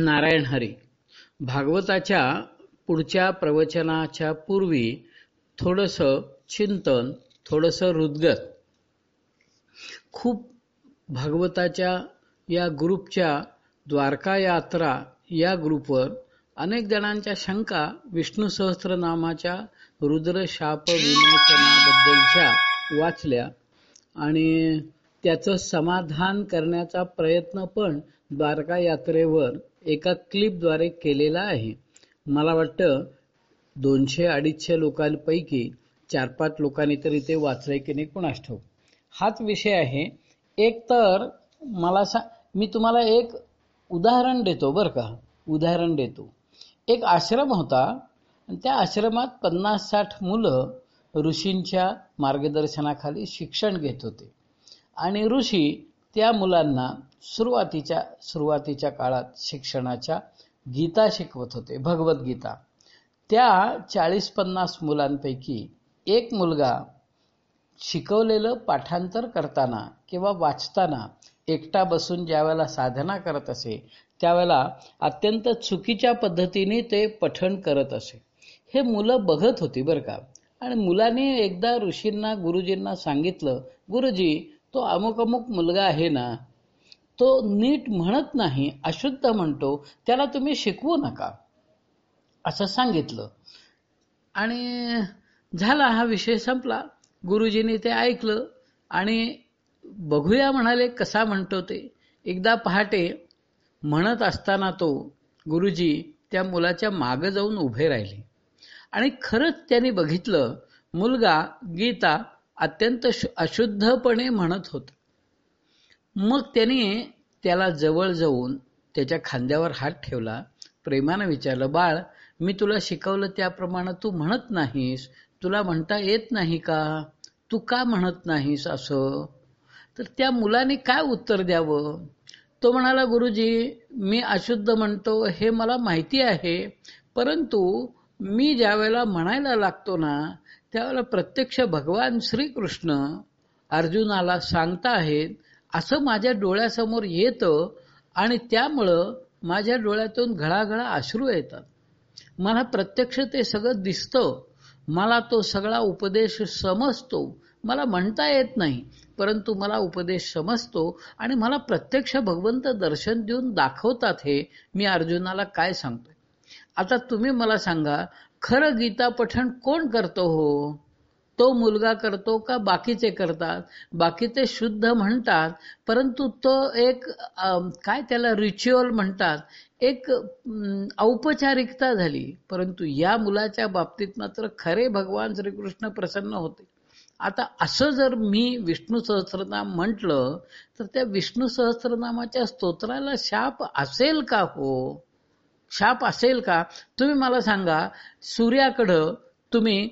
नारायण हरी. भागवताच्या पुढच्या प्रवचनाच्या पूर्वी थोडंसं चिंतन थोडंसं हृदगत. खूप भागवताच्या या ग्रुपच्या द्वारका यात्रा या ग्रुपवर अनेक जणांच्या शंका विष्णू सहस्त्रनामाच्या रुद्र शाप विमोचनाबद्दलच्या वाचल्या आणि त्याचं समाधान करण्याचा प्रयत्न पण द्वारका यात्रेवर एका क्लिपद्वारे केलेला आहे. मला वाटतं दोनशे अडीचशे लोकांपैकी चार पाच लोकांनी तरी ते वाचलंय की नाही कोणास ठाऊक. हाच विषय आहे. एक तर मला सा मी तुम्हाला एक उदाहरण देतो बरं का. उदाहरण देतो. एक आश्रम होता त्या आश्रमात पन्नास साठ मुलं ऋषींच्या मार्गदर्शनाखाली शिक्षण घेत होते. आणि ऋषी त्या मुलांना सुरुवातीच्या सुरुवातीच्या काळात शिक्षणाच्या गीता शिकवत होते भगवद्गीता त्या चाळीस पन्नास मुलांपैकी एक मुलगा शिकवलेलं पाठांतर करताना किंवा वाचताना एकटा बसून ज्यावेळेला साधना करत असे त्यावेळेला अत्यंत चुकीच्या पद्धतीने ते पठण करत असे. हे मुलं बघत होती बरं का. आणि मुलांनी एकदा ऋषींना गुरुजींना सांगितलं गुरुजी तो अमुक अमुक मुलगा आहे ना तो नीट म्हणत नाही अशुद्ध म्हणतो त्याला तुम्ही शिकवू नका. असं सांगितलं. आणि झाला हा विषय संपला. गुरुजींनी ते ऐकलं आणि बघूया म्हणाले कसा म्हणतो ते. एकदा पहाटे म्हणत असताना तो गुरुजी त्या मुलाच्या मागं जाऊन उभे राहिले. आणि खरंच त्यांनी बघितलं मुलगा गीता अत्यंत अशुद्धपणे म्हणत होता. मग त्याने त्याला जवळ जाऊन त्याच्या खांद्यावर हात ठेवला. प्रेमानं विचारलं बाळ मी तुला शिकवलं त्याप्रमाणे तू म्हणत नाहीस. तुला म्हणता येत नाही का? तू का म्हणत नाहीस असं? तर त्या मुलाने काय उत्तर द्यावं? तो म्हणाला गुरुजी मी अशुद्ध म्हणतो हे मला माहिती आहे. परंतु मी ज्या वेळेला म्हणायला लागतो ना त्यावेळेला प्रत्यक्ष भगवान श्रीकृष्ण अर्जुनाला सांगता आहेत असं माझ्या डोळ्यासमोर येतं आणि त्यामुळं माझ्या डोळ्यातून घळाघळा अश्रू येतात. मला प्रत्यक्ष ते सगळं दिसतं. मला तो सगळा उपदेश समजतो. मला म्हणता येत नाही परंतु मला उपदेश समजतो आणि मला प्रत्यक्ष भगवंत दर्शन देऊन दाखवतात हे मी अर्जुनाला काय सांगतोय. आता तुम्ही मला सांगा खरं गीता पठण कोण करतो हो? तो मुलगा करतो का बाकीचे करतात? बाकीचे शुद्ध म्हणतात परंतु तो एक काय त्याला रिच्युअल म्हणतात? एक औपचारिकता झाली. परंतु या मुलाच्या बाबतीत मात्र खरे भगवान श्रीकृष्ण प्रसन्न होते. आता असं जर मी विष्णू सहस्रनाम म्हटलं तर त्या विष्णू सहस्रनामाच्या स्तोत्राला शाप असेल का हो? शाप असेल का? तुम्ही मला सांगा सूर्याकडं तुम्ही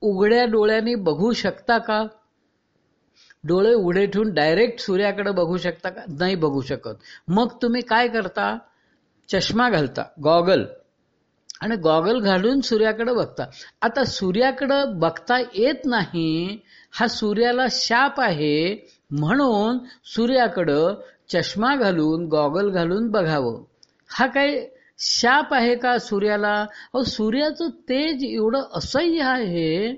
उघड्या डोळ्यांनी बघू शकता का? डोळे उघडे ठेवून डायरेक्ट सूर्याकडे बघू शकता का? नाही बघू शकत. मग तुम्ही काय करता? चष्मा घालता गॉगल. आणि गॉगल घालून सूर्याकडे बघता. आता सूर्याकडे बघता येत नाही हा सूर्याला शाप आहे म्हणून सूर्याकडं चष्मा घालून गॉगल घालून बघावं. हा काय शाप आहे का सूर्याला? अहो सूर्याचं तेज एवढं असह्य आहे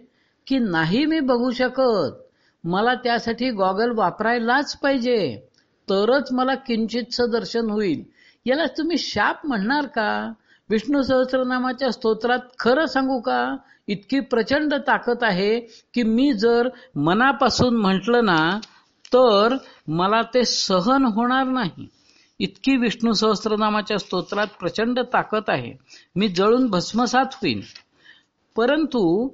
की नाही मी बघू शकत. मला त्यासाठी गॉगल वापरायलाच पाहिजे. तरच मला किंचितचं दर्शन होईल. याला तुम्ही शाप म्हणणार का? विष्णू सहस्रनामाच्या स्तोत्रात खरं सांगू का? इतकी प्रचंड ताकद आहे की मी जर मनापासून म्हटलं ना तर मला ते सहन होणार नाही. इतकी विष्णू सहस्त्रनामाच्या स्तोत्रात प्रचंड ताकद आहे. मी जळून भस्मसात होईन. परंतु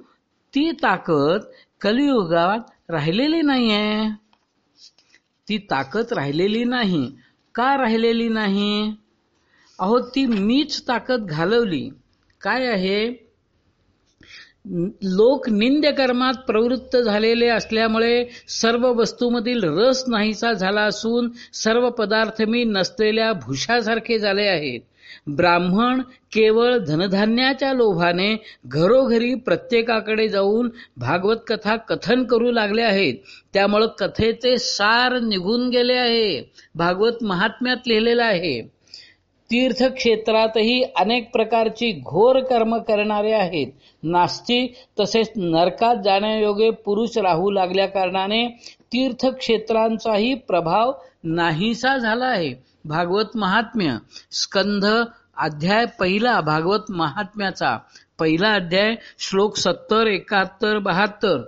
ती ताकद कलियुगात राहिलेली नाहीये. ती ताकद राहिलेली नाही. का राहिलेली नाही? अहो ती मीच ताकद घालवली. काय आहे? लोक निंद्य कर्मात प्रवृत्त झालेले असल्यामुळे सर्व वस्तूमधील रस नाहीसा झाला असून सर्व पदार्थ मी नसलेल्या भूषासारखे झाले आहेत. ब्राह्मण केवळ धनधान्याच्या लोभाने घरोघरी प्रत्येकाकडे जाऊन भागवत कथा कथन करू लागले आहेत. त्यामुळं कथेचे सार निघून गेले आहे. भागवत महात्म्यात लिहिलेलं आहे. तीर्थक्षेत्रातही अनेक प्रकारची घोर कर्म करणारे आहेत. नास्तिक तसेच नरकात जाण्यायोगे पुरुष राहू लागल्या कारणाने तीर्थक्षेत्रांचाही प्रभाव नाहीसा झाला आहे. भागवत महात्म्य स्कंध अध्याय पहिला भागवत महात्म्याचा पहिला अध्याय श्लोक सत्तर एकाहत्तर बहात्तर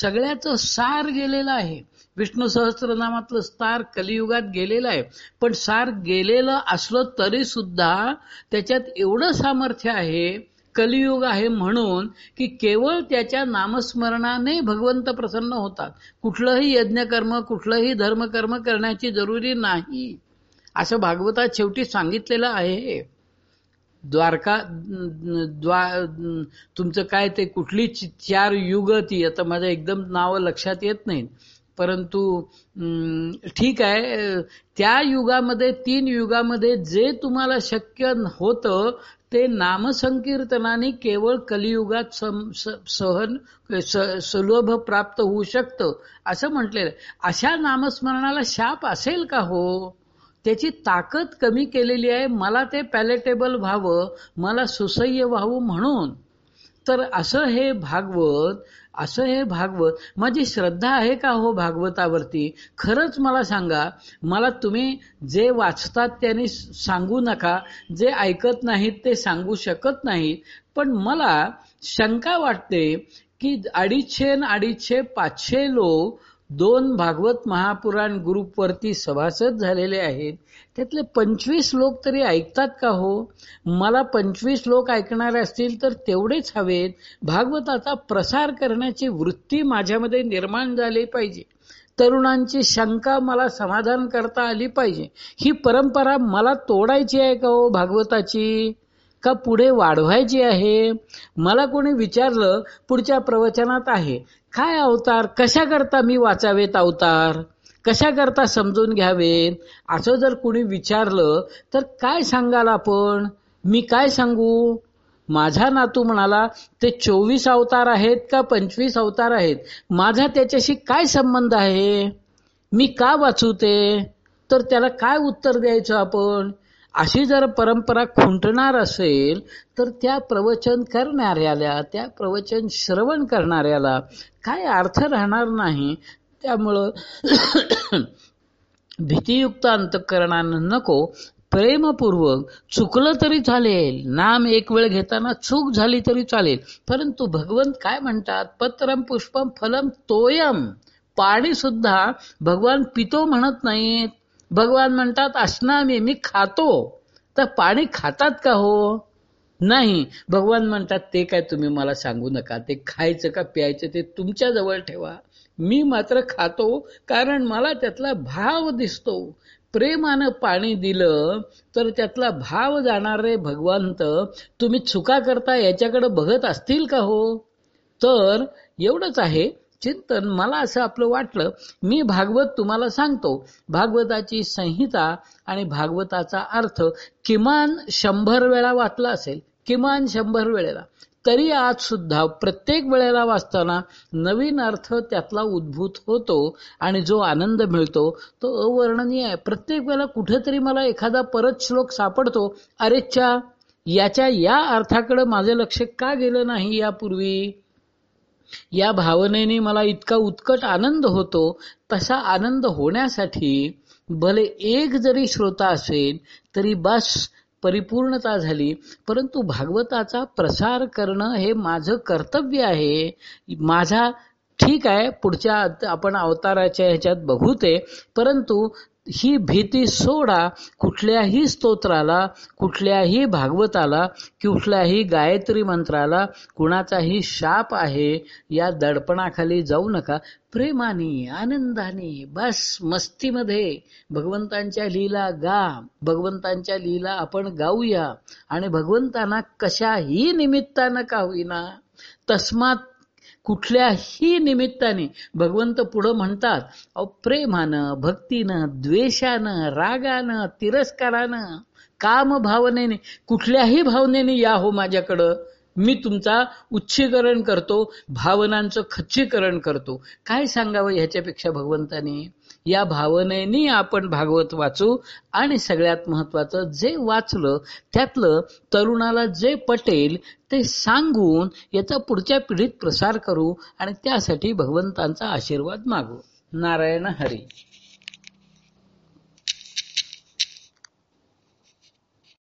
सगळ्याच सार गेलेलं आहे. विष्णू सहस्त्रनामातलं सार कलियुगात गेलेलं आहे. पण सार गेलेलं असलं तरी सुद्धा त्याच्यात एवढं सामर्थ्य आहे कलियुग आहे म्हणून की केवळ त्याच्या नामस्मरणाने भगवंत प्रसन्न होतात. कुठलंही यज्ञकर्म कुठलंही धर्मकर्म करण्याची जरुरी नाही. असं भागवतात शेवटी सांगितलेलं आहे. द्वारका द्वा तुमचं काय ते कुठली चार युग ती आता माझ्या एकदम नाव लक्षात येत नाहीत. परंतु ठीक आहे त्या युगामध्ये तीन युगामध्ये जे तुम्हाला शक्य होतं ते नामसंकीर्तनाने केवळ कलियुगात सहन सुलभ प्राप्त होऊ शकतं असं म्हटलेलं अशा नामस्मरणाला शाप असेल का हो? त्याची ताकद कमी केलेली आहे मला ते पॅलेटेबल व्हावं मला सुसह्य व्हावं म्हणून. तर असं हे भागवत असं हे भागवत माझी श्रद्धा आहे का हो भागवतावरती? खरंच मला सांगा मला तुम्ही जे वाचतात त्यांनी सांगू नका जे ऐकत नाहीत ते सांगू शकत नाहीत पण मला शंका वाटते की अडीचशे अडीचशे पाचशे लोक दोन भागवत महापुराण ग्रुपवरती सभासद झालेले आहेत. त्यातले पंचवीस लोक तरी ऐकतात का हो? मला पंचवीस लोक ऐकणारे असतील तर तेवढेच हवेत. भागवताचा प्रसार करण्याची वृत्ती माझ्यामध्ये निर्माण झाली पाहिजे. तरुणांची शंका मला समाधान करता आली पाहिजे. ही परंपरा मला तोडायची आहे का हो भागवताची? का पुढे वाढवायची आहे? मला कोणी विचारलं पुढच्या प्रवचनात आहे. काय अवतार? कशा करता मी वाचावेत अवतार? कशा करता समजून घ्यावेत? असं जर कुणी विचारलं तर काय सांगाल आपण? मी काय सांगू? माझा नातू म्हणाला ते चोवीस अवतार आहेत का पंचवीस अवतार आहेत? माझा त्याच्याशी काय संबंध आहे? मी का वाचू ते? तर त्याला काय उत्तर द्यायचं आपण? अशी जर परंपरा खुंटणार असेल तर त्या प्रवचन करणाऱ्याला त्या प्रवचन श्रवण करणाऱ्याला काय अर्थ राहणार नाही. त्यामुळं भीतीयुक्त अंतकरणानं नको प्रेमपूर्वक चुकलं तरी चालेल नाम एक वेळ घेताना चूक झाली तरी चालेल. परंतु भगवंत काय म्हणतात? पत्रम पुष्पम फलम तोयम पाणी सुद्धा भगवान पितो म्हणत नाहीत. भगवान म्हणतात असनामी मी खातो. तर पाणी खातात का हो? नाही. भगवान म्हणतात ते काय तुम्ही मला सांगू नका. ते खायचं का प्यायचं ते तुमच्या जवळ ठेवा. मी मात्र खातो कारण मला त्यातला भाव दिसतो. प्रेमानं पाणी दिलं तर त्यातला भाव जाणारे भगवंत. तुम्ही चुका करता याच्याकडे बघत असतील का हो? तर एवढंच आहे. चिंतन मला असं आपलं वाटलं मी भागवत तुम्हाला सांगतो. भागवताची संहिता आणि भागवताचा अर्थ किमान शंभर वेळा वाचला असेल किमान शंभर वेळेला. तरी आज सुद्धा प्रत्येक वेळेला वाचताना नवीन अर्थ त्यातला उद्भूत होतो आणि जो आनंद मिळतो तो अवर्णनीय आहे. प्रत्येक वेळेला कुठेतरी मला एखादा परत श्लोक सापडतो अरेच्या याच्या या अर्थाकडे माझं लक्ष का गेलं नाही यापूर्वी? या भावनेने मला इतका उत्कट आनंद होतो तसा आनंद होण्यासाठी भले एक जरी श्रोता असेल तरी बस परिपूर्णता झाली. परंतु भागवताचा प्रसार करणं हे माझं कर्तव्य आहे. माझा ठीक आहे पुढच्या आपण अवताराच्या ह्याच्यात बघू ते. परंतु ही भीती सोडा कुठल्याही स्तोत्राला कुठल्याही भागवताला कुठल्याही गायत्री मंत्राला कुणाचाही शाप आहे या दडपणाखाली जाऊ नका. प्रेमाने आनंदाने बस मस्तीमध्ये. भगवंतांच्या लीला गा. भगवंतांच्या लीला आपण गाऊया. आणि भगवंतांना कशाही निमित्तानं का होईना तस्मात कुठल्याही निमित्ताने भगवंत पुढं म्हणतात अप्रेमानं प्रेमानं भक्तीनं द्वेषानं रागानं तिरस्कारानं काम भावनेने कुठल्याही भावनेने या हो माझ्याकडं. मी तुमचा उच्चीकरण करतो भावनांचं खच्चीकरण करतो. काय सांगावं ह्याच्यापेक्षा भगवंताने? या भावनेनी आपण भागवत वाचू आणि सगळ्यात महत्वाचं जे वाचलं त्यातलं तरुणाला जे पटेल ते सांगून याचा पुढच्या पिढीत प्रसार करू आणि त्यासाठी भगवंतांचा आशीर्वाद मागू. नारायण हरी.